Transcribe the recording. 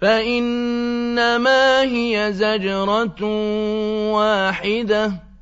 فإنما هي زجرة واحدة.